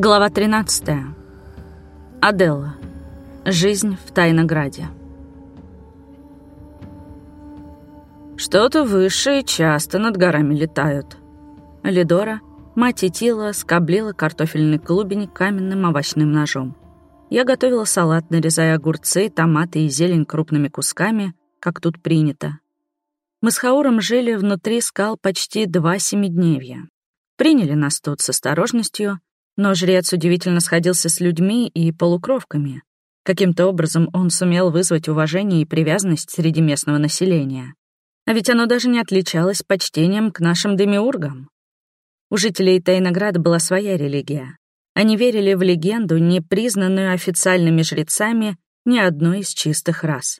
Глава 13. Аделла. Жизнь в Тайнограде. Что-то высшие часто над горами летают. Лидора, мать Итила, скоблила картофельный клубень каменным овощным ножом. Я готовила салат, нарезая огурцы, томаты и зелень крупными кусками, как тут принято. Мы с Хауром жили внутри скал почти два семидневья. Приняли нас тут с осторожностью — но жрец удивительно сходился с людьми и полукровками. Каким-то образом он сумел вызвать уважение и привязанность среди местного населения. А ведь оно даже не отличалось почтением к нашим демиургам. У жителей Тайнограда была своя религия. Они верили в легенду, не признанную официальными жрецами ни одной из чистых рас.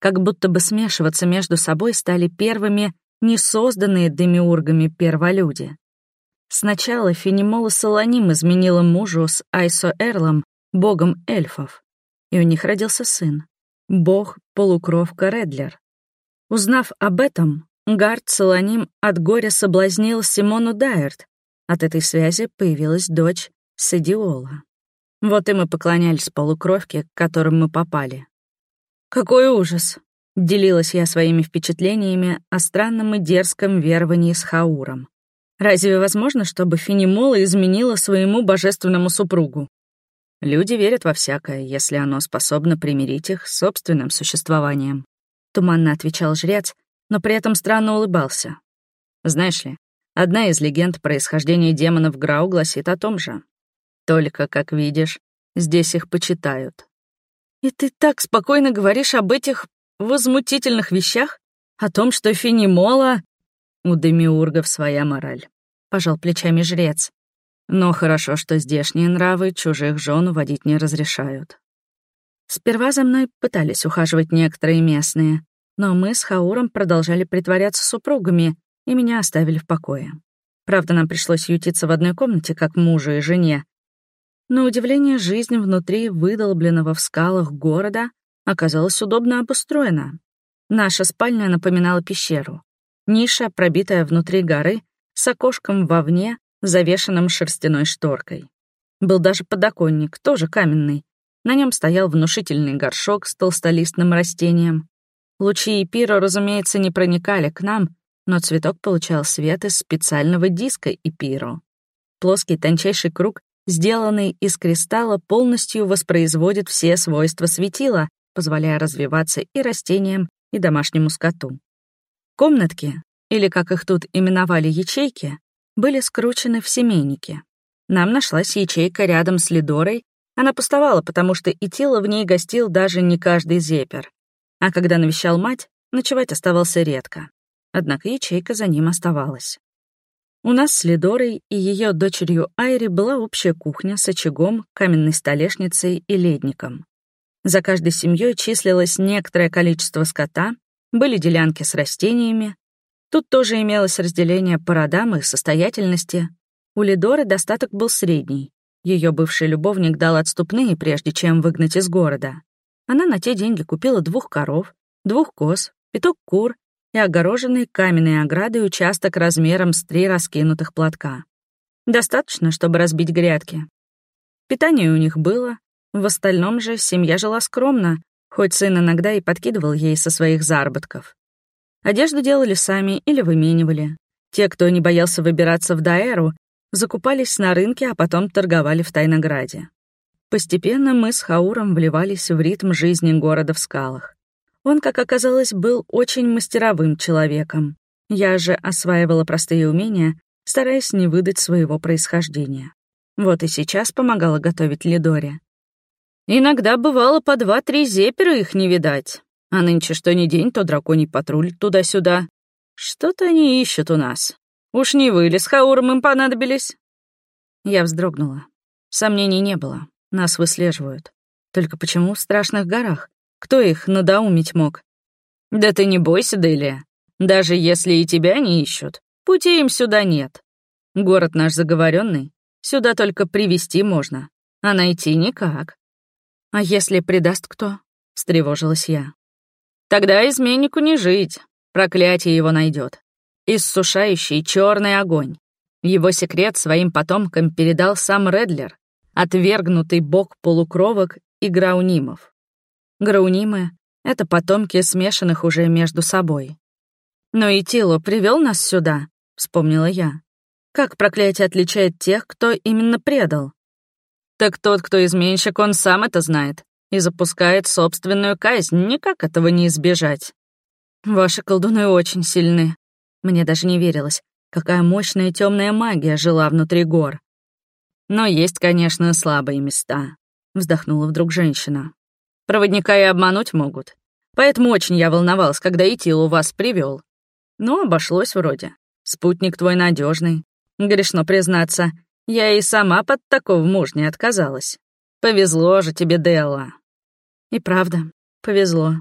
Как будто бы смешиваться между собой стали первыми несозданные демиургами перволюди. Сначала Фенимола Солоним изменила мужу с Айсо Эрлом, богом эльфов, и у них родился сын, бог-полукровка Редлер. Узнав об этом, Гард Солоним от горя соблазнил Симону Дайерт. От этой связи появилась дочь Садиола. Вот и мы поклонялись полукровке, к которым мы попали. «Какой ужас!» — делилась я своими впечатлениями о странном и дерзком веровании с Хауром. Разве возможно, чтобы Фенимола изменила своему божественному супругу? Люди верят во всякое, если оно способно примирить их с собственным существованием. Туманно отвечал жрец, но при этом странно улыбался. Знаешь ли, одна из легенд происхождения демонов Грау гласит о том же. Только, как видишь, здесь их почитают. И ты так спокойно говоришь об этих возмутительных вещах? О том, что Фенимола у демиургов своя мораль. Пожал плечами жрец. Но хорошо, что здешние нравы чужих жен уводить не разрешают. Сперва за мной пытались ухаживать некоторые местные, но мы с Хауром продолжали притворяться супругами, и меня оставили в покое. Правда, нам пришлось ютиться в одной комнате, как мужу и жене. На удивление, жизнь внутри выдолбленного в скалах города оказалась удобно обустроена. Наша спальня напоминала пещеру. Ниша, пробитая внутри горы, с окошком вовне, завешенным шерстяной шторкой. Был даже подоконник, тоже каменный. На нем стоял внушительный горшок с толстолистным растением. Лучи эпира, разумеется, не проникали к нам, но цветок получал свет из специального диска эпиру. Плоский тончайший круг, сделанный из кристалла, полностью воспроизводит все свойства светила, позволяя развиваться и растениям, и домашнему скоту. Комнатки, или как их тут именовали ячейки, были скручены в семейнике. Нам нашлась ячейка рядом с Лидорой, она пустовала, потому что и тело в ней гостил даже не каждый зепер. А когда навещал мать, ночевать оставался редко. Однако ячейка за ним оставалась. У нас с Лидорой и ее дочерью Айри была общая кухня с очагом, каменной столешницей и ледником. За каждой семьей числилось некоторое количество скота, были делянки с растениями. Тут тоже имелось разделение по родам и состоятельности. У Лидоры достаток был средний. Ее бывший любовник дал отступные, прежде чем выгнать из города. Она на те деньги купила двух коров, двух коз, пяток кур и огороженный каменной оградой участок размером с три раскинутых платка. Достаточно, чтобы разбить грядки. Питание у них было, в остальном же семья жила скромно, хоть сын иногда и подкидывал ей со своих заработков. Одежду делали сами или выменивали. Те, кто не боялся выбираться в Даэру, закупались на рынке, а потом торговали в Тайнограде. Постепенно мы с Хауром вливались в ритм жизни города в скалах. Он, как оказалось, был очень мастеровым человеком. Я же осваивала простые умения, стараясь не выдать своего происхождения. Вот и сейчас помогала готовить Лидоре. Иногда бывало по два-три зепера их не видать. А нынче что ни день, то драконий патруль туда-сюда. Что-то они ищут у нас. Уж не вы ли с Хауром им понадобились?» Я вздрогнула. Сомнений не было. Нас выслеживают. Только почему в страшных горах? Кто их надоумить мог? «Да ты не бойся, Делия. Даже если и тебя не ищут, пути им сюда нет. Город наш заговоренный, сюда только привести можно, а найти никак. «А если предаст кто?» — встревожилась я. «Тогда изменнику не жить. Проклятие его найдет. Иссушающий черный огонь. Его секрет своим потомкам передал сам Редлер, отвергнутый бог полукровок и граунимов. Граунимы — это потомки смешанных уже между собой. «Но и Тило привел нас сюда», — вспомнила я. «Как проклятие отличает тех, кто именно предал?» «Так тот, кто изменщик, он сам это знает и запускает собственную казнь, никак этого не избежать. Ваши колдуны очень сильны. Мне даже не верилось, какая мощная темная магия жила внутри гор. Но есть, конечно, слабые места, вздохнула вдруг женщина. Проводника и обмануть могут. Поэтому очень я волновалась, когда Итил у вас привел. Но обошлось вроде. Спутник твой надежный. Грешно признаться, я и сама под такого муж не отказалась. Повезло же тебе, Делла. И правда, повезло,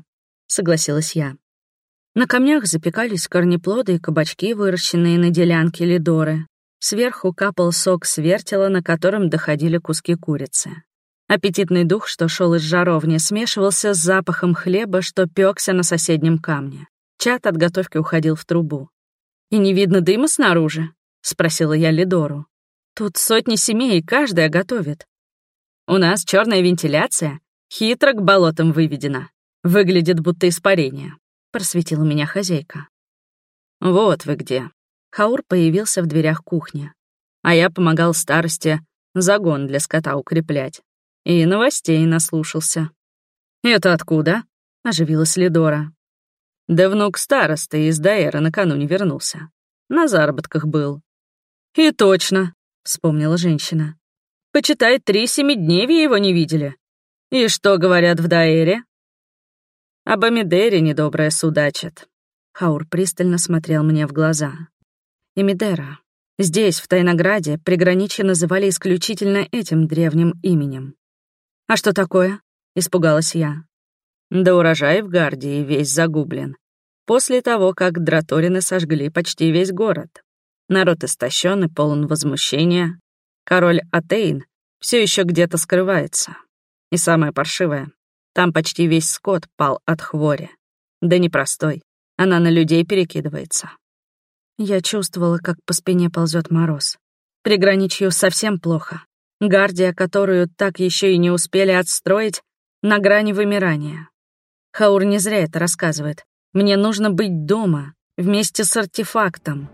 согласилась я. На камнях запекались корнеплоды и кабачки, выращенные на делянке Лидоры. Сверху капал сок с вертела, на котором доходили куски курицы. Аппетитный дух, что шел из жаровни, смешивался с запахом хлеба, что пекся на соседнем камне. Чат от готовки уходил в трубу. «И не видно дыма снаружи?» — спросила я Лидору. «Тут сотни семей, и каждая готовит. У нас черная вентиляция, хитро к болотам выведена. Выглядит будто испарение просветила меня хозяйка. «Вот вы где». Хаур появился в дверях кухни. А я помогал старости загон для скота укреплять. И новостей наслушался. «Это откуда?» — оживилась Лидора. «Да внук старосты из Даэра накануне вернулся. На заработках был». «И точно», — вспомнила женщина. «Почитай, три семидневья его не видели. И что говорят в Даэре?» Об Амидере недоброе судачит. Хаур пристально смотрел мне в глаза. Эмидера. Здесь, в Тайнограде, приграничье называли исключительно этим древним именем. «А что такое?» — испугалась я. Да урожай в Гардии весь загублен. После того, как драторины сожгли почти весь город. Народ истощен и полон возмущения. Король Атейн все еще где-то скрывается. И самое паршивое, там почти весь скот пал от хвори. Да непростой. Она на людей перекидывается. Я чувствовала, как по спине ползет мороз. Приграничью совсем плохо. Гардия, которую так еще и не успели отстроить, на грани вымирания. Хаур не зря это рассказывает. Мне нужно быть дома, вместе с артефактом.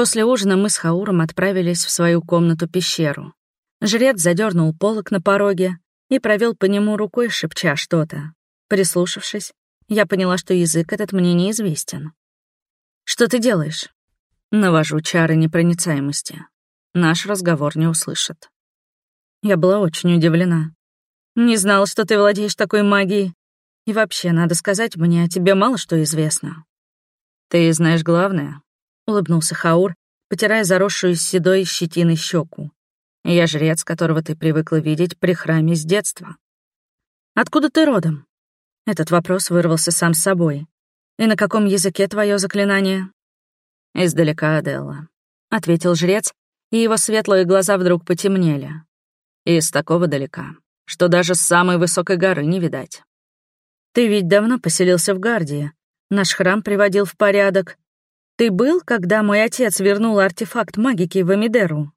После ужина мы с Хауром отправились в свою комнату-пещеру. Жрец задернул полок на пороге и провел по нему рукой, шепча что-то. Прислушавшись, я поняла, что язык этот мне неизвестен. «Что ты делаешь?» Навожу чары непроницаемости. Наш разговор не услышат. Я была очень удивлена. Не знал, что ты владеешь такой магией. И вообще, надо сказать, мне о тебе мало что известно. Ты знаешь главное, — улыбнулся Хаур, потирая заросшую седой щетиной щеку. Я жрец, которого ты привыкла видеть при храме с детства. Откуда ты родом? Этот вопрос вырвался сам с собой. И на каком языке твое заклинание? Издалека, Аделла, — ответил жрец, и его светлые глаза вдруг потемнели. Из такого далека, что даже с самой высокой горы не видать. Ты ведь давно поселился в Гардии. Наш храм приводил в порядок. Ты был, когда мой отец вернул артефакт магики в Амидеру?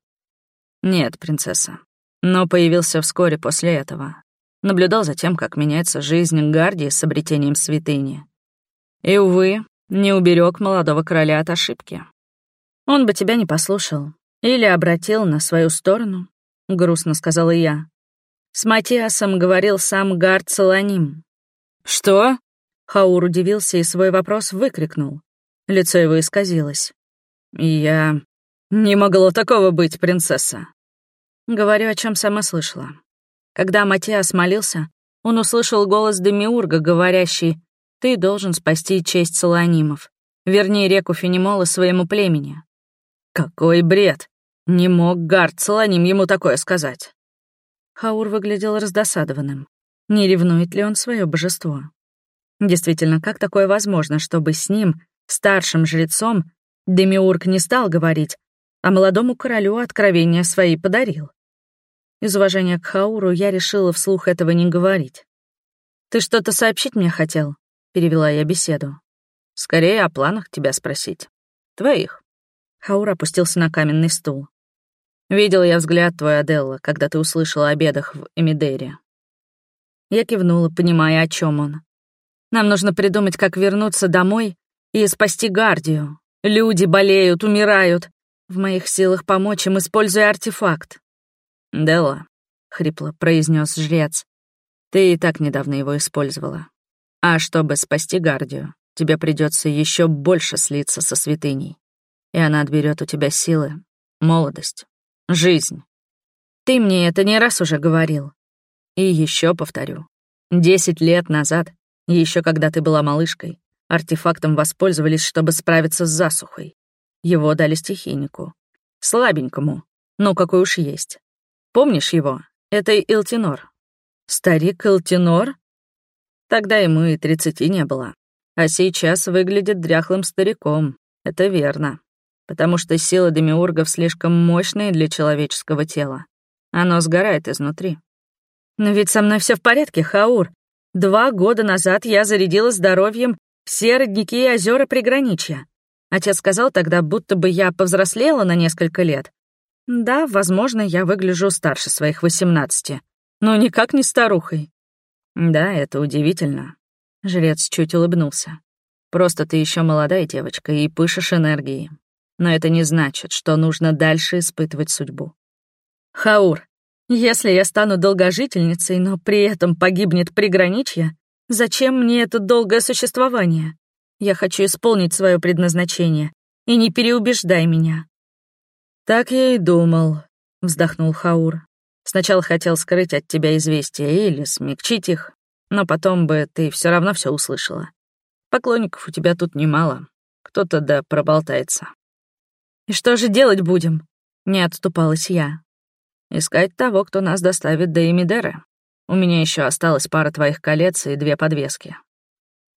«Нет, принцесса. Но появился вскоре после этого. Наблюдал за тем, как меняется жизнь Гардии с обретением святыни. И, увы, не уберег молодого короля от ошибки. Он бы тебя не послушал или обратил на свою сторону, — грустно сказала я. С Матиасом говорил сам Гард Солоним. «Что?» Хаур удивился и свой вопрос выкрикнул. Лицо его исказилось. «Я... не могло такого быть, принцесса. Говорю, о чем сама слышала. Когда Матиас молился, он услышал голос Демиурга, говорящий «Ты должен спасти честь Солонимов, верни реку Фенимола своему племени». Какой бред! Не мог Гард Солоним ему такое сказать. Хаур выглядел раздосадованным. Не ревнует ли он свое божество? Действительно, как такое возможно, чтобы с ним, старшим жрецом, Демиург не стал говорить, а молодому королю откровения свои подарил. Из уважения к Хауру я решила вслух этого не говорить. «Ты что-то сообщить мне хотел?» — перевела я беседу. «Скорее о планах тебя спросить. Твоих». Хаур опустился на каменный стул. Видел я взгляд твой, Аделла, когда ты услышала о бедах в Эмидере. Я кивнула, понимая, о чем он. Нам нужно придумать, как вернуться домой и спасти Гардию. Люди болеют, умирают. В моих силах помочь им, используя артефакт. «Делла», — хрипло произнес жрец, — «ты и так недавно его использовала. А чтобы спасти Гардию, тебе придется еще больше слиться со святыней, и она отберет у тебя силы, молодость, жизнь. Ты мне это не раз уже говорил. И еще повторю. Десять лет назад, еще когда ты была малышкой, артефактом воспользовались, чтобы справиться с засухой. Его дали стихийнику. Слабенькому, но какой уж есть. Помнишь его? Это Илтинор. Старик Илтинор? Тогда ему и тридцати не было. А сейчас выглядит дряхлым стариком. Это верно. Потому что силы демиургов слишком мощные для человеческого тела. Оно сгорает изнутри. Но ведь со мной все в порядке, Хаур. Два года назад я зарядила здоровьем все родники и озера приграничья. Отец сказал тогда, будто бы я повзрослела на несколько лет, да, возможно, я выгляжу старше своих восемнадцати, но никак не старухой. Да, это удивительно. Жрец чуть улыбнулся. Просто ты еще молодая девочка и пышешь энергией. Но это не значит, что нужно дальше испытывать судьбу. Хаур, если я стану долгожительницей, но при этом погибнет приграничье, зачем мне это долгое существование? Я хочу исполнить свое предназначение, и не переубеждай меня. «Так я и думал», — вздохнул Хаур. «Сначала хотел скрыть от тебя известия или смягчить их, но потом бы ты все равно все услышала. Поклонников у тебя тут немало, кто-то да проболтается». «И что же делать будем?» — не отступалась я. «Искать того, кто нас доставит до Эмидеры. У меня еще осталась пара твоих колец и две подвески».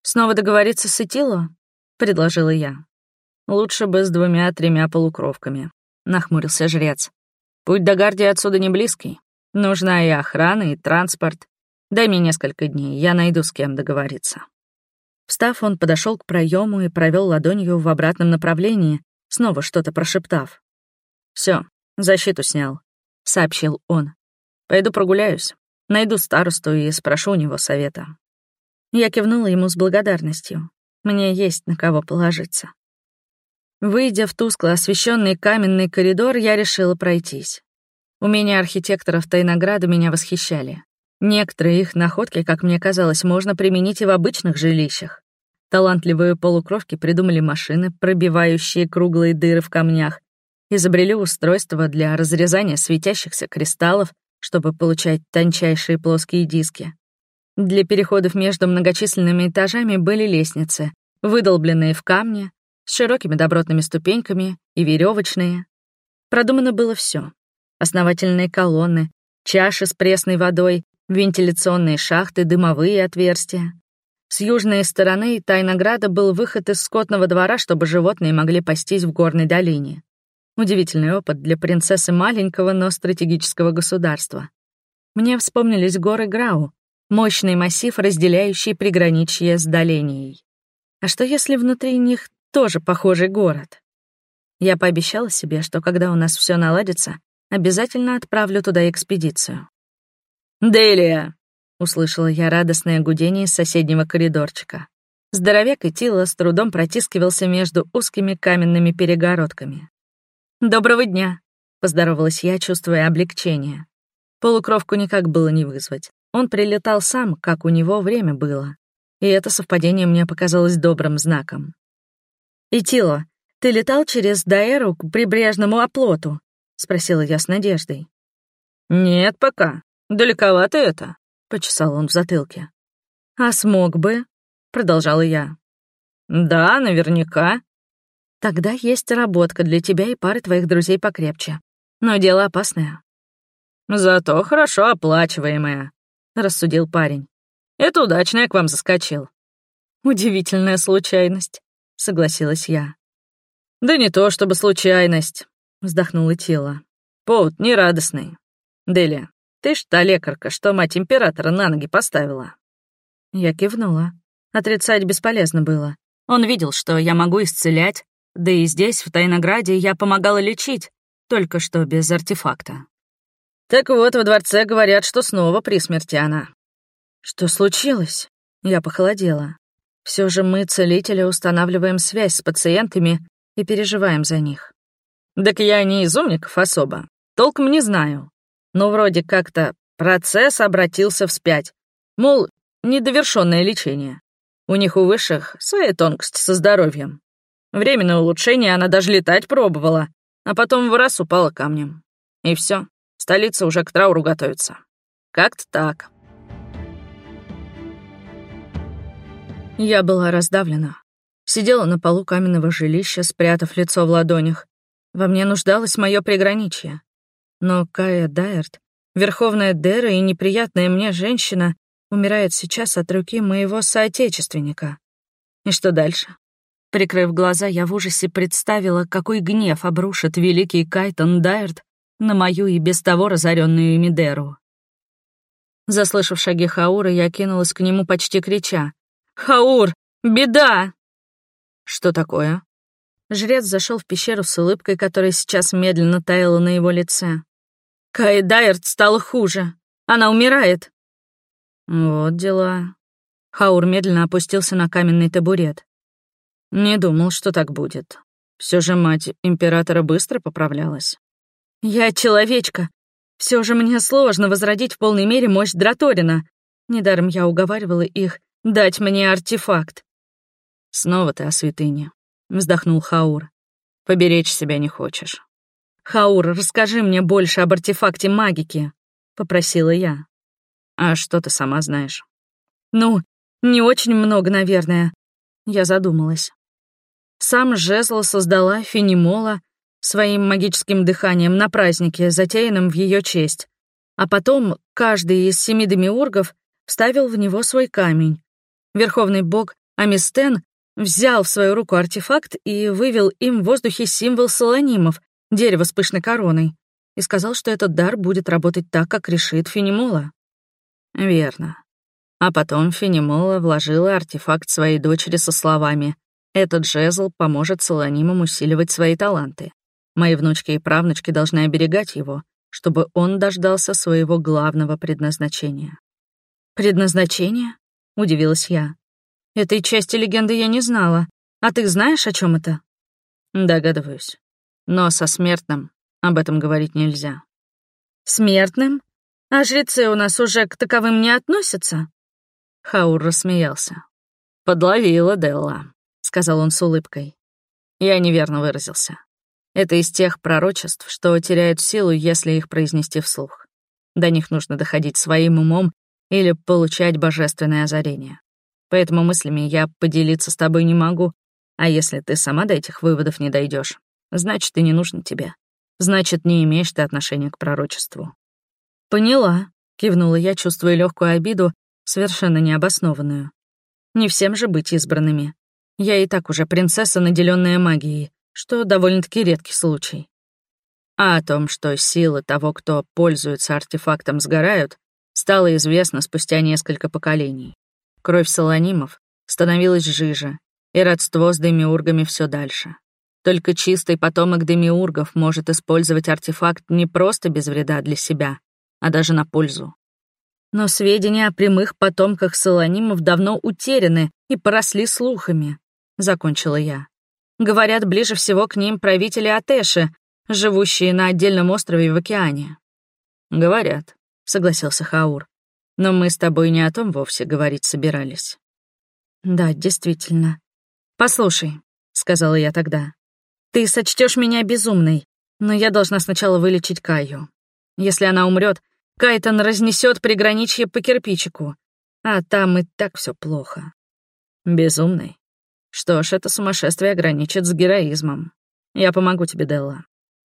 «Снова договориться с Итило?» — предложила я. «Лучше бы с двумя-тремя полукровками нахмурился жрец. «Путь до Гардии отсюда не близкий. Нужна и охрана, и транспорт. Дай мне несколько дней, я найду с кем договориться». Встав, он подошел к проему и провел ладонью в обратном направлении, снова что-то прошептав. Все, защиту снял», — сообщил он. «Пойду прогуляюсь, найду старосту и спрошу у него совета». Я кивнула ему с благодарностью. Мне есть на кого положиться. Выйдя в тускло освещенный каменный коридор, я решила пройтись. Умения архитекторов Тайнограда меня восхищали. Некоторые их находки, как мне казалось, можно применить и в обычных жилищах. Талантливые полукровки придумали машины, пробивающие круглые дыры в камнях, изобрели устройства для разрезания светящихся кристаллов, чтобы получать тончайшие плоские диски. Для переходов между многочисленными этажами были лестницы, выдолбленные в камне, с широкими добротными ступеньками и веревочные. Продумано было все: Основательные колонны, чаши с пресной водой, вентиляционные шахты, дымовые отверстия. С южной стороны Тайнограда был выход из скотного двора, чтобы животные могли пастись в горной долине. Удивительный опыт для принцессы маленького, но стратегического государства. Мне вспомнились горы Грау, мощный массив, разделяющий приграничье с Доленией. А что если внутри них тоже похожий город. Я пообещала себе, что когда у нас все наладится, обязательно отправлю туда экспедицию. «Делия!» — услышала я радостное гудение из соседнего коридорчика. Здоровяк и Тила с трудом протискивался между узкими каменными перегородками. «Доброго дня!» — поздоровалась я, чувствуя облегчение. Полукровку никак было не вызвать. Он прилетал сам, как у него время было. И это совпадение мне показалось добрым знаком. «Итило, ты летал через Даэру к прибрежному оплоту?» — спросила я с надеждой. «Нет пока. Далековато это», — почесал он в затылке. «А смог бы?» — продолжала я. «Да, наверняка». «Тогда есть работка для тебя и пары твоих друзей покрепче. Но дело опасное». «Зато хорошо оплачиваемое», — рассудил парень. «Это удачно я к вам заскочил». «Удивительная случайность», — согласилась я. «Да не то чтобы случайность», — вздохнуло тело. «Повод нерадостный. Дели, ты ж та лекарка, что мать императора на ноги поставила». Я кивнула. Отрицать бесполезно было. Он видел, что я могу исцелять, да и здесь, в Тайнограде, я помогала лечить, только что без артефакта. Так вот, во дворце говорят, что снова при смерти она. Что случилось? Я похолодела. Все же мы, целители, устанавливаем связь с пациентами и переживаем за них. Так я не из умников особо, толком не знаю. Но вроде как-то процесс обратился вспять. Мол, недовершенное лечение. У них у высших своя тонкость со здоровьем. Временное улучшение она даже летать пробовала, а потом в раз упала камнем. И все, столица уже к трауру готовится. Как-то так. Я была раздавлена. Сидела на полу каменного жилища, спрятав лицо в ладонях. Во мне нуждалось мое приграничье. Но Кая Дайерт, верховная Дера и неприятная мне женщина, умирает сейчас от руки моего соотечественника. И что дальше? Прикрыв глаза, я в ужасе представила, какой гнев обрушит великий Кайтон Дайерт на мою и без того разоренную Мидеру. Заслышав шаги Хаура, я кинулась к нему, почти крича. «Хаур! Беда!» «Что такое?» Жрец зашел в пещеру с улыбкой, которая сейчас медленно таяла на его лице. «Кай Дайерт стало хуже. Она умирает». «Вот дела». Хаур медленно опустился на каменный табурет. «Не думал, что так будет. Все же мать императора быстро поправлялась». «Я человечка. Все же мне сложно возродить в полной мере мощь Драторина. Недаром я уговаривала их дать мне артефакт. «Снова ты о святыне», — вздохнул Хаур. «Поберечь себя не хочешь». «Хаур, расскажи мне больше об артефакте магики», — попросила я. «А что ты сама знаешь?» «Ну, не очень много, наверное». Я задумалась. Сам жезл создала Фенимола своим магическим дыханием на празднике, затеянном в ее честь. А потом каждый из семи демиургов вставил в него свой камень. Верховный бог Амистен взял в свою руку артефакт и вывел им в воздухе символ солонимов, дерево с пышной короной, и сказал, что этот дар будет работать так, как решит Фенимола. Верно. А потом Фенимола вложила артефакт своей дочери со словами «Этот жезл поможет солонимам усиливать свои таланты. Мои внучки и правнучки должны оберегать его, чтобы он дождался своего главного предназначения». «Предназначение?» — удивилась я. «Этой части легенды я не знала. А ты знаешь, о чем это?» «Догадываюсь. Но со смертным об этом говорить нельзя». «Смертным? А жрецы у нас уже к таковым не относятся?» Хаур рассмеялся. «Подловила Делла», — сказал он с улыбкой. Я неверно выразился. Это из тех пророчеств, что теряют силу, если их произнести вслух. До них нужно доходить своим умом или получать божественное озарение. Поэтому мыслями я поделиться с тобой не могу, а если ты сама до этих выводов не дойдешь, значит, и не нужно тебе. Значит, не имеешь ты отношения к пророчеству. Поняла, кивнула я, чувствуя легкую обиду, совершенно необоснованную. Не всем же быть избранными. Я и так уже принцесса, наделенная магией, что довольно-таки редкий случай. А о том, что силы того, кто пользуется артефактом, сгорают, стало известно спустя несколько поколений. Кровь солонимов становилась жиже, и родство с демиургами все дальше. Только чистый потомок демиургов может использовать артефакт не просто без вреда для себя, а даже на пользу. Но сведения о прямых потомках солонимов давно утеряны и поросли слухами, — закончила я. Говорят, ближе всего к ним правители Атеши, живущие на отдельном острове в океане. Говорят согласился Хаур. Но мы с тобой не о том вовсе говорить собирались. Да, действительно. Послушай, сказала я тогда. Ты сочтешь меня безумной, но я должна сначала вылечить Каю. Если она умрет, Кайтон разнесет приграничье по кирпичику, а там и так все плохо. Безумный. Что ж, это сумасшествие граничит с героизмом. Я помогу тебе, Делла.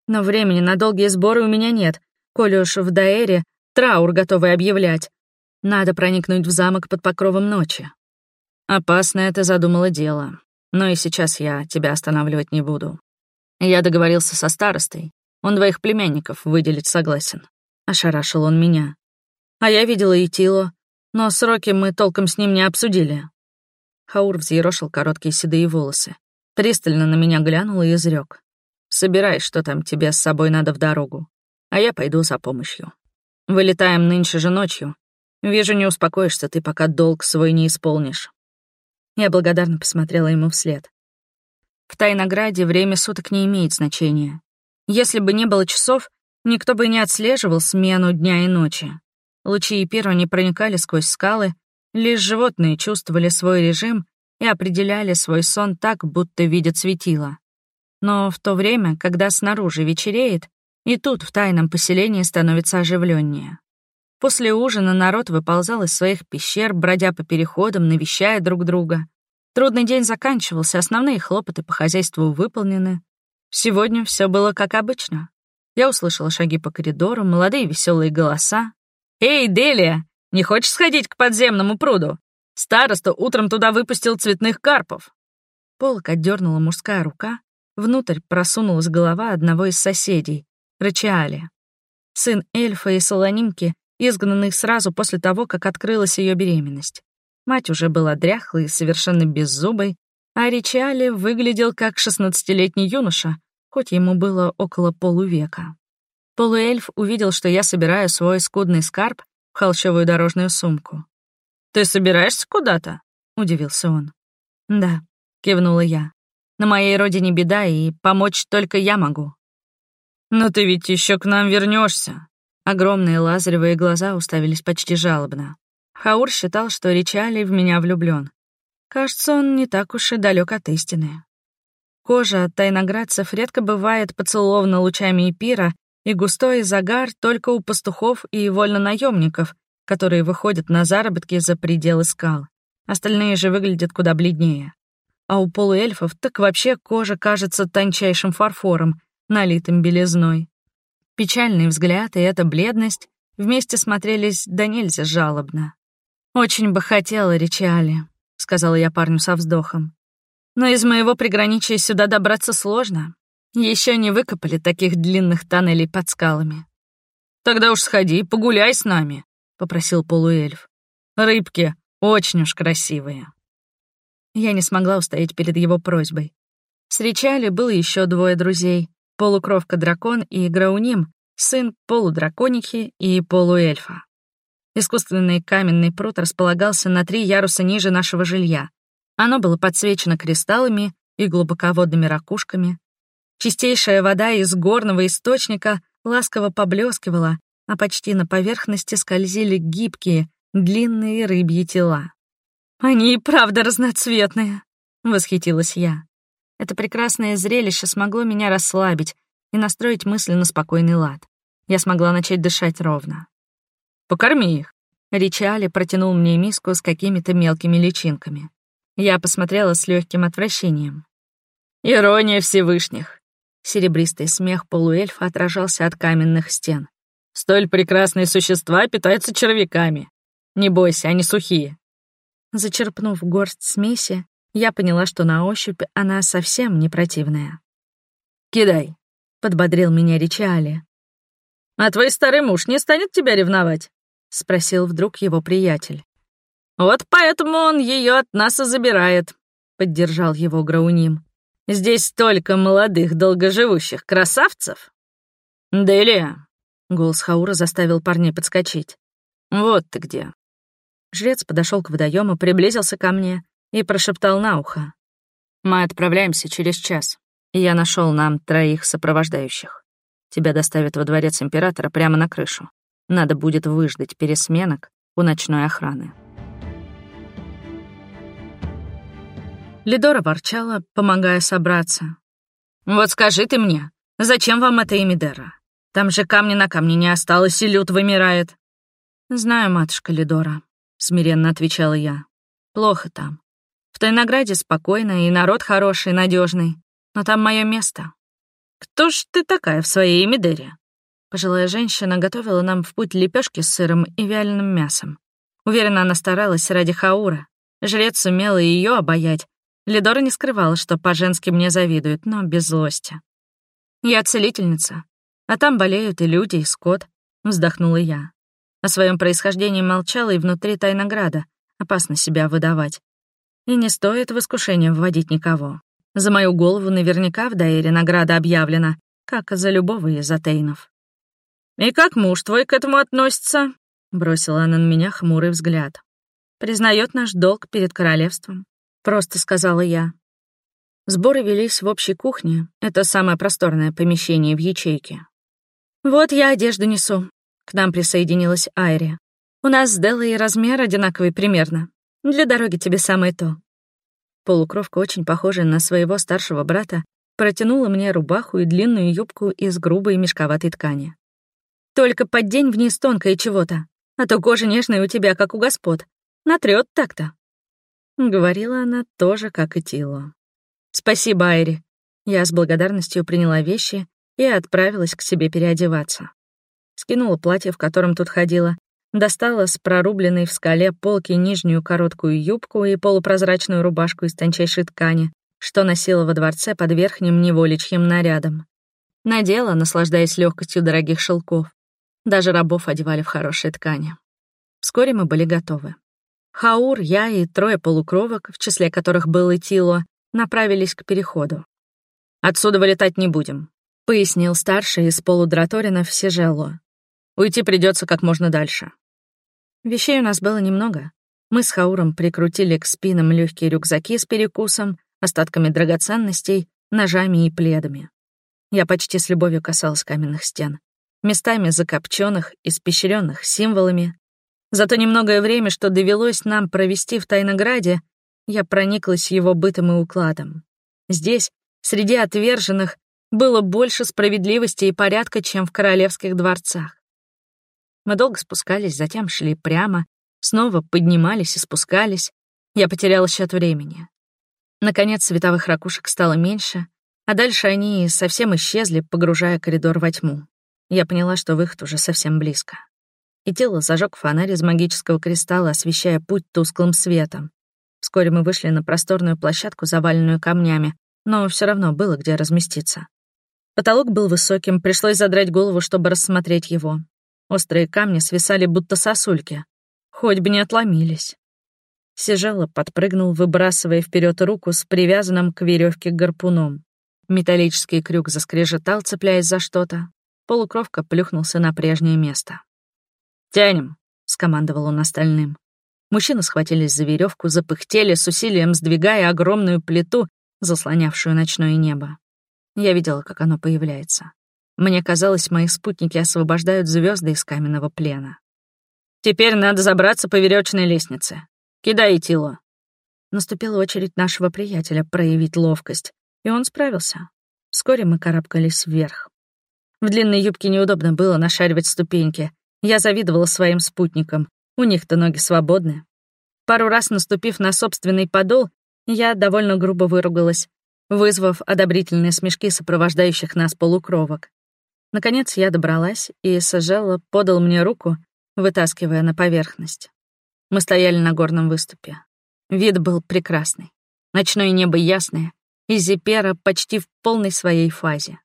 Но времени на долгие сборы у меня нет, коли уж в Даэре Траур готовый объявлять. Надо проникнуть в замок под покровом ночи. Опасное это задумало дело. Но и сейчас я тебя останавливать не буду. Я договорился со старостой. Он двоих племянников выделить согласен. Ошарашил он меня. А я видела и Тило, но сроки мы толком с ним не обсудили. Хаур взъерошил короткие седые волосы, пристально на меня глянул и изрек. «С Собирай, что там тебе с собой надо в дорогу, а я пойду за помощью. Вылетаем нынче же ночью. Вижу, не успокоишься ты, пока долг свой не исполнишь». Я благодарно посмотрела ему вслед. В Тайнограде время суток не имеет значения. Если бы не было часов, никто бы не отслеживал смену дня и ночи. Лучи Ипира не проникали сквозь скалы, лишь животные чувствовали свой режим и определяли свой сон так, будто видят светило. Но в то время, когда снаружи вечереет, и тут в тайном поселении становится оживленнее. После ужина народ выползал из своих пещер, бродя по переходам, навещая друг друга. Трудный день заканчивался, основные хлопоты по хозяйству выполнены. Сегодня все было как обычно. Я услышала шаги по коридору, молодые веселые голоса. «Эй, Делия, не хочешь сходить к подземному пруду? Староста утром туда выпустил цветных карпов». Полок отдернула мужская рука, внутрь просунулась голова одного из соседей, Рычали. Сын эльфа и солонимки, изгнанный сразу после того, как открылась ее беременность. Мать уже была дряхлой и совершенно беззубой, а Ричали выглядел как шестнадцатилетний юноша, хоть ему было около полувека. Полуэльф увидел, что я собираю свой скудный скарб в холщовую дорожную сумку. «Ты собираешься куда-то?» — удивился он. «Да», — кивнула я. «На моей родине беда, и помочь только я могу». «Но ты ведь еще к нам вернешься. Огромные лазаревые глаза уставились почти жалобно. Хаур считал, что Ричали в меня влюблен. Кажется, он не так уж и далек от истины. Кожа тайноградцев редко бывает поцелована лучами эпира, и густой загар только у пастухов и вольнонаемников, которые выходят на заработки за пределы скал. Остальные же выглядят куда бледнее. А у полуэльфов так вообще кожа кажется тончайшим фарфором, налитым белизной. Печальный взгляд и эта бледность вместе смотрелись да нельзя жалобно. «Очень бы хотела, Ричиали», — сказала я парню со вздохом. «Но из моего приграничия сюда добраться сложно. Еще не выкопали таких длинных тоннелей под скалами». «Тогда уж сходи, погуляй с нами», — попросил полуэльф. «Рыбки очень уж красивые». Я не смогла устоять перед его просьбой. С было еще двое друзей, полукровка-дракон и Грауним, сын полудраконихи и полуэльфа. Искусственный каменный пруд располагался на три яруса ниже нашего жилья. Оно было подсвечено кристаллами и глубоководными ракушками. Чистейшая вода из горного источника ласково поблескивала, а почти на поверхности скользили гибкие, длинные рыбьи тела. «Они и правда разноцветные», — восхитилась я. Это прекрасное зрелище смогло меня расслабить и настроить мысли на спокойный лад. Я смогла начать дышать ровно. «Покорми их!» Ричали протянул мне миску с какими-то мелкими личинками. Я посмотрела с легким отвращением. «Ирония Всевышних!» Серебристый смех полуэльфа отражался от каменных стен. «Столь прекрасные существа питаются червяками. Не бойся, они сухие». Зачерпнув горсть смеси, я поняла, что на ощупь она совсем не противная. «Кидай», — подбодрил меня Ричали. «А твой старый муж не станет тебя ревновать?» — спросил вдруг его приятель. «Вот поэтому он ее от нас и забирает», — поддержал его Грауним. «Здесь столько молодых, долгоживущих красавцев!» «Делия!» — голос Хаура заставил парней подскочить. «Вот ты где!» Жрец подошел к водоему, приблизился ко мне и прошептал на ухо. «Мы отправляемся через час, и я нашел нам троих сопровождающих. Тебя доставят во дворец императора прямо на крышу. Надо будет выждать пересменок у ночной охраны». Лидора ворчала, помогая собраться. «Вот скажи ты мне, зачем вам это Эмидера? Там же камни на камне не осталось, и люд вымирает». «Знаю, матушка Лидора», — смиренно отвечала я. «Плохо там. В Тайнограде спокойно, и народ хороший, надежный. Но там мое место. Кто ж ты такая в своей Эмидере? Пожилая женщина готовила нам в путь лепешки с сыром и вяленым мясом. Уверена, она старалась ради Хаура. Жрец сумела ее обаять. Лидора не скрывала, что по-женски мне завидует, но без злости. «Я целительница, а там болеют и люди, и скот», — вздохнула я. О своем происхождении молчала и внутри Тайнограда. Опасно себя выдавать. И не стоит в искушение вводить никого. За мою голову наверняка в Дайре награда объявлена, как за любого из Атейнов. «И как муж твой к этому относится?» — бросила она на меня хмурый взгляд. «Признает наш долг перед королевством», — просто сказала я. Сборы велись в общей кухне, это самое просторное помещение в ячейке. «Вот я одежду несу», — к нам присоединилась Айри. «У нас с Деллой размер одинаковый примерно. Для дороги тебе самое то». Полукровка, очень похожая на своего старшего брата, протянула мне рубаху и длинную юбку из грубой мешковатой ткани. «Только поддень вниз тонкое чего-то, а то кожа нежная у тебя, как у господ. Натрёт так-то». Говорила она тоже, как и Тило. «Спасибо, Айри». Я с благодарностью приняла вещи и отправилась к себе переодеваться. Скинула платье, в котором тут ходила, достала с прорубленной в скале полки нижнюю короткую юбку и полупрозрачную рубашку из тончайшей ткани, что носила во дворце под верхним неволичьим нарядом. Надела, наслаждаясь легкостью дорогих шелков. Даже рабов одевали в хорошие ткани. Вскоре мы были готовы. Хаур, я и трое полукровок, в числе которых был и Тило, направились к переходу. «Отсюда вылетать не будем», — пояснил старший из полудраторинов Сижело. «Уйти придется как можно дальше». Вещей у нас было немного. Мы с Хауром прикрутили к спинам легкие рюкзаки с перекусом, остатками драгоценностей, ножами и пледами. Я почти с любовью касалась каменных стен, местами закопченных, испещренных символами. За то немногое время, что довелось нам провести в Тайнограде, я прониклась его бытом и укладом. Здесь, среди отверженных, было больше справедливости и порядка, чем в королевских дворцах. Мы долго спускались, затем шли прямо, снова поднимались и спускались. Я потеряла счет времени. Наконец, световых ракушек стало меньше, а дальше они совсем исчезли, погружая коридор во тьму. Я поняла, что выход уже совсем близко. И тело зажег фонарь из магического кристалла, освещая путь тусклым светом. Вскоре мы вышли на просторную площадку, заваленную камнями, но все равно было где разместиться. Потолок был высоким, пришлось задрать голову, чтобы рассмотреть его. Острые камни свисали, будто сосульки. Хоть бы не отломились. Сижала, подпрыгнул, выбрасывая вперед руку с привязанным к веревке гарпуном. Металлический крюк заскрежетал, цепляясь за что-то. Полукровка плюхнулся на прежнее место. «Тянем», — скомандовал он остальным. Мужчины схватились за веревку, запыхтели, с усилием сдвигая огромную плиту, заслонявшую ночное небо. Я видела, как оно появляется. Мне казалось, мои спутники освобождают звезды из каменного плена. «Теперь надо забраться по веревочной лестнице. Кидай Тило». Наступила очередь нашего приятеля проявить ловкость, и он справился. Вскоре мы карабкались вверх. В длинной юбке неудобно было нашаривать ступеньки. Я завидовала своим спутникам. У них-то ноги свободны. Пару раз наступив на собственный подол, я довольно грубо выругалась, вызвав одобрительные смешки сопровождающих нас полукровок. Наконец я добралась, и Сажелла подал мне руку, вытаскивая на поверхность. Мы стояли на горном выступе. Вид был прекрасный. Ночное небо ясное, и Зипера почти в полной своей фазе.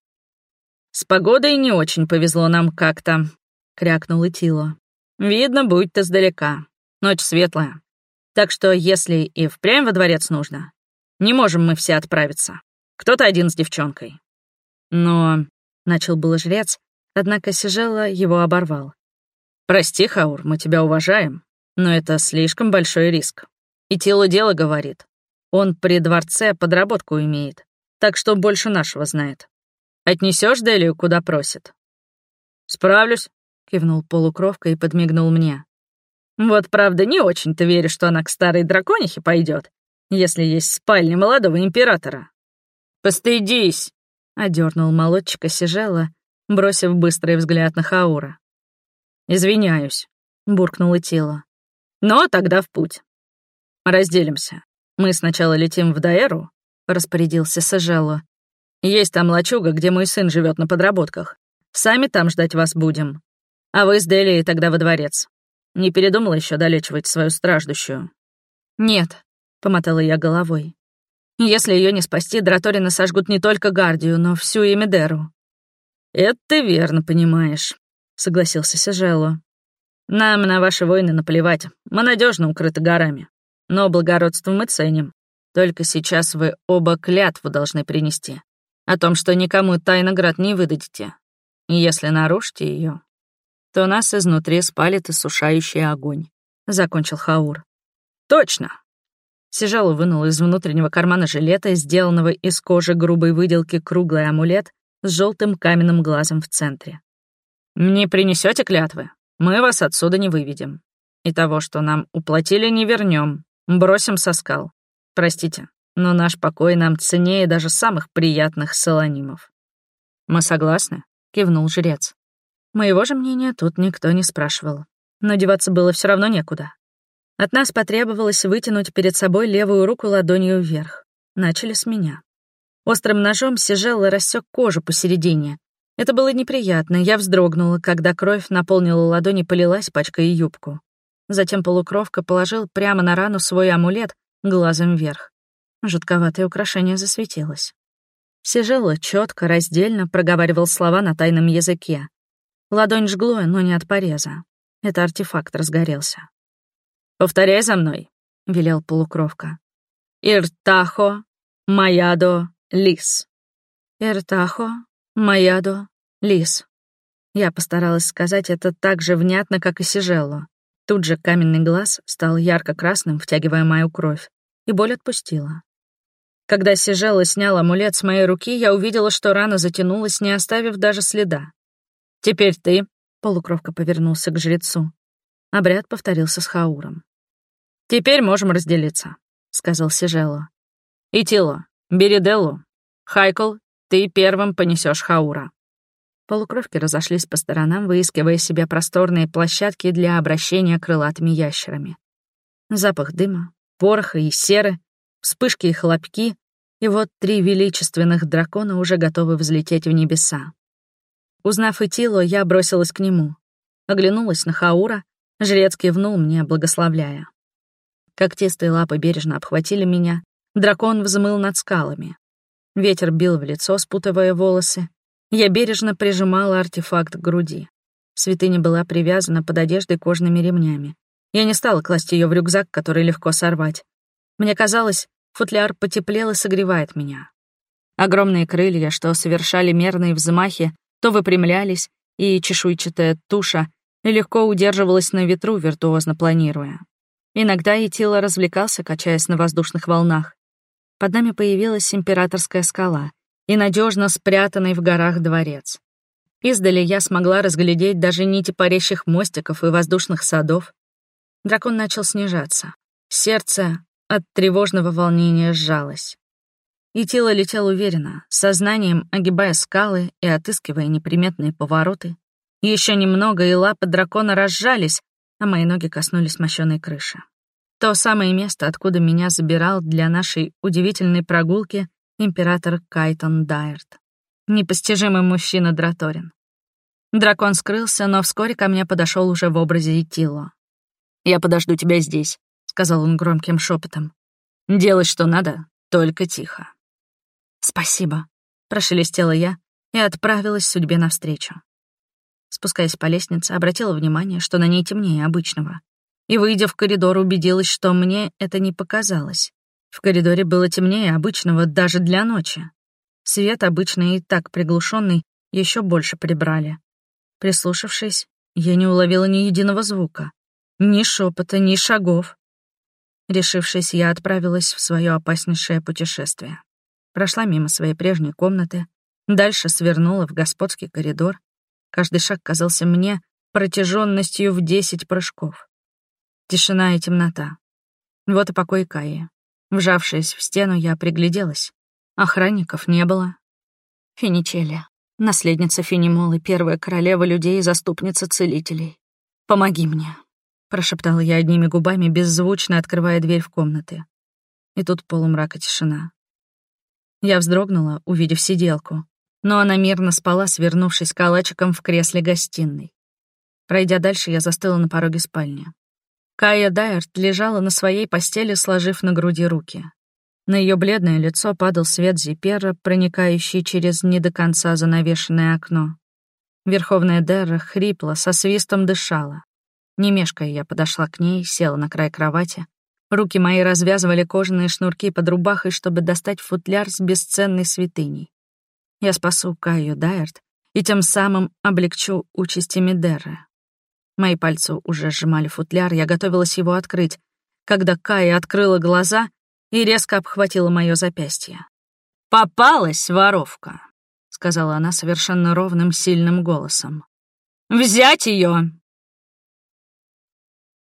«С погодой не очень повезло нам как-то», — крякнул Итило. Видно будет издалека. Ночь светлая. Так что, если и впрямь во дворец нужно, не можем мы все отправиться. Кто-то один с девчонкой. Но... Начал было жрец, однако Сижела его оборвал. «Прости, Хаур, мы тебя уважаем, но это слишком большой риск. И тело дело говорит. Он при дворце подработку имеет, так что больше нашего знает. Отнесешь Делию, куда просит?» «Справлюсь», кивнул полукровка и подмигнул мне. Вот правда, не очень-то верю, что она к старой драконихе пойдет, если есть спальня молодого императора. Постыдись, одернул молодчика Сижела, бросив быстрый взгляд на Хаура. Извиняюсь, буркнуло тело. Но тогда в путь. Разделимся. Мы сначала летим в Даэру, распорядился Сажелло. Есть там лачуга, где мой сын живет на подработках. Сами там ждать вас будем. А вы с Делией тогда во дворец. Не передумала еще долечивать свою страждущую? Нет, помотала я головой. Если ее не спасти, Драторина сожгут не только Гардию, но всю Эмидеру. Это ты верно понимаешь, согласился Сижелло. Нам на ваши войны наплевать. Мы надежно укрыты горами. Но благородство мы ценим. Только сейчас вы оба клятву должны принести о том, что никому тайноград не выдадите. И если нарушите ее, то нас изнутри спалит иссушающий огонь», — закончил Хаур. «Точно!» Сижалу вынул из внутреннего кармана жилета, сделанного из кожи грубой выделки, круглый амулет с желтым каменным глазом в центре. «Не принесете клятвы? Мы вас отсюда не выведем. И того, что нам уплатили, не вернем. Бросим со скал. Простите, но наш покой нам ценнее даже самых приятных солонимов». «Мы согласны?» — кивнул жрец. Моего же мнения тут никто не спрашивал. Но деваться было все равно некуда. От нас потребовалось вытянуть перед собой левую руку ладонью вверх. Начали с меня. Острым ножом Сижелла рассек кожу посередине. Это было неприятно, я вздрогнула, когда кровь наполнила ладони полилась, пачкая юбку. Затем полукровка положил прямо на рану свой амулет глазом вверх. Жутковатое украшение засветилось. Сижелла четко, раздельно проговаривал слова на тайном языке. Ладонь жгло, но не от пореза. Это артефакт разгорелся. «Повторяй за мной», — велел полукровка. «Иртахо, Маядо, Лис». «Иртахо, Маядо, Лис». Я постаралась сказать это так же внятно, как и Сижелло. Тут же каменный глаз стал ярко-красным, втягивая мою кровь, и боль отпустила. Когда Сижелла снял амулет с моей руки, я увидела, что рана затянулась, не оставив даже следа. «Теперь ты», — полукровка повернулся к жрецу. Обряд повторился с Хауром. «Теперь можем разделиться», — сказал Сижело. «Итило, бери Деллу. Хайкл, ты первым понесешь Хаура». Полукровки разошлись по сторонам, выискивая себе просторные площадки для обращения крылатыми ящерами. Запах дыма, пороха и серы, вспышки и хлопки, и вот три величественных дракона уже готовы взлететь в небеса. Узнав Итило, я бросилась к нему. Оглянулась на Хаура, жрец кивнул мне, благословляя. Когтистые лапы бережно обхватили меня. Дракон взмыл над скалами. Ветер бил в лицо, спутывая волосы. Я бережно прижимала артефакт к груди. Святыня была привязана под одеждой кожными ремнями. Я не стала класть ее в рюкзак, который легко сорвать. Мне казалось, футляр потеплел и согревает меня. Огромные крылья, что совершали мерные взмахи, то выпрямлялись, и чешуйчатая туша легко удерживалась на ветру, виртуозно планируя. Иногда и тело развлекался, качаясь на воздушных волнах. Под нами появилась императорская скала и надежно спрятанный в горах дворец. Издали я смогла разглядеть даже нити парящих мостиков и воздушных садов. Дракон начал снижаться. Сердце от тревожного волнения сжалось. И тело летело уверенно, сознанием огибая скалы и отыскивая неприметные повороты. Еще немного, и лапы дракона разжались, а мои ноги коснулись мощёной крыши. То самое место, откуда меня забирал для нашей удивительной прогулки император Кайтон Дайерт. Непостижимый мужчина Драторин. Дракон скрылся, но вскоре ко мне подошел уже в образе Итило. «Я подожду тебя здесь», — сказал он громким шепотом. «Делай, что надо, только тихо». «Спасибо», — прошелестела я и отправилась судьбе навстречу. Спускаясь по лестнице, обратила внимание, что на ней темнее обычного. И, выйдя в коридор, убедилась, что мне это не показалось. В коридоре было темнее обычного даже для ночи. Свет, обычный и так приглушенный, еще больше прибрали. Прислушавшись, я не уловила ни единого звука. Ни шепота, ни шагов. Решившись, я отправилась в свое опаснейшее путешествие. Прошла мимо своей прежней комнаты, дальше свернула в господский коридор, Каждый шаг казался мне протяженностью в десять прыжков. Тишина и темнота. Вот и покой Каи. Вжавшись в стену, я пригляделась. Охранников не было. Финичеля, наследница Финимолы, первая королева людей и заступница целителей. «Помоги мне», — прошептала я одними губами, беззвучно открывая дверь в комнаты. И тут полумрак и тишина. Я вздрогнула, увидев сиделку но она мирно спала, свернувшись калачиком в кресле гостиной. Пройдя дальше, я застыла на пороге спальни. Кая Дайерт лежала на своей постели, сложив на груди руки. На ее бледное лицо падал свет зипера, проникающий через не до конца занавешенное окно. Верховная Дерра хрипла, со свистом дышала. Не мешкая, я подошла к ней, села на край кровати, Руки мои развязывали кожаные шнурки под рубахой, чтобы достать футляр с бесценной святыней. Я спасу Каю Дайерт и тем самым облегчу участи Медеры. Мои пальцы уже сжимали футляр, я готовилась его открыть, когда Кая открыла глаза и резко обхватила мое запястье. «Попалась, воровка!» — сказала она совершенно ровным, сильным голосом. «Взять ее